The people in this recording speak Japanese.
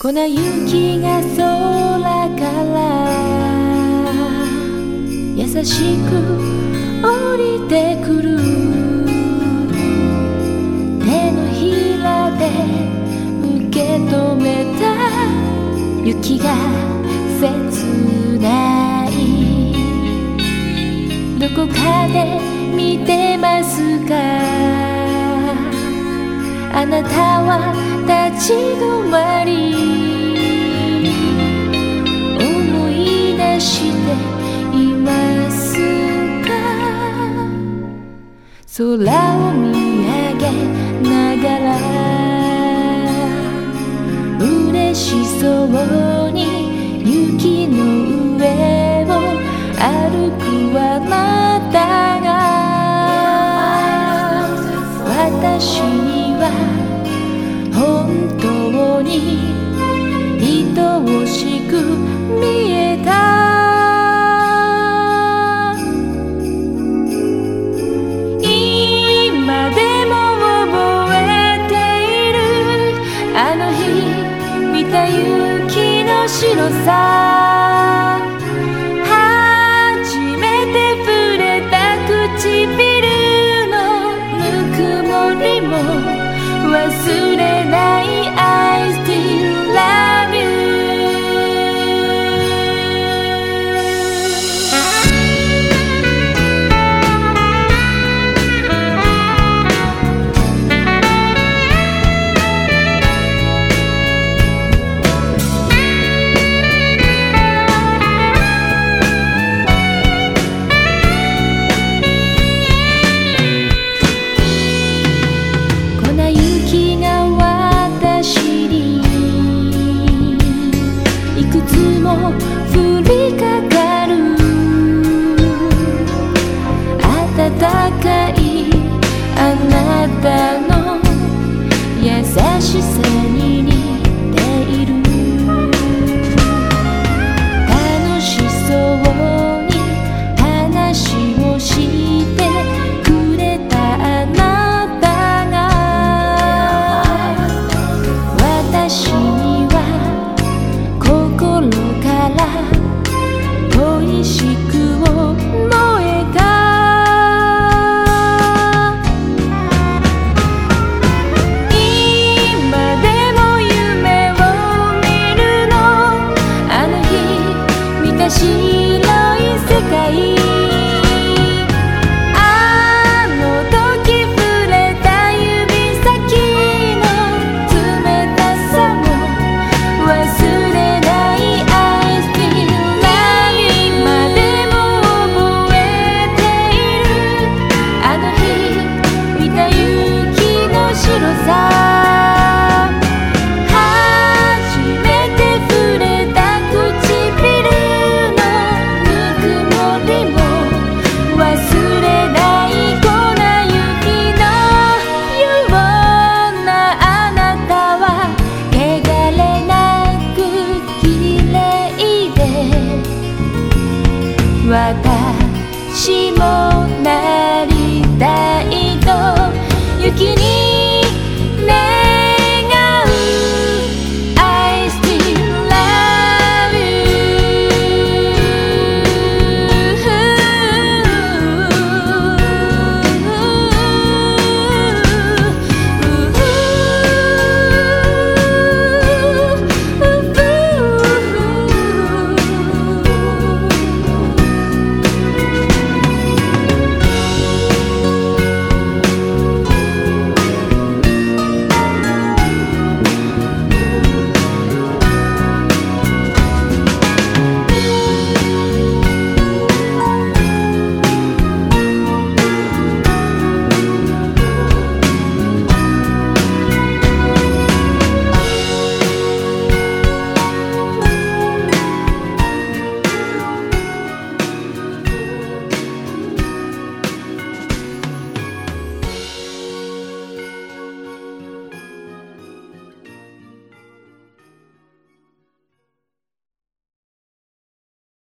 粉雪が空から優しく降りてくる手のひらで受け止めた雪が切ないどこかで見てますかあなたは立ち止まり空を見上げながら嬉しそうに雪の上を歩くあなたが私あの日見た雪の白さ初めて触れた唇のぬくもりも忘れない愛も降りかかる。暖かいあなたの優しさに。しく私もなりたい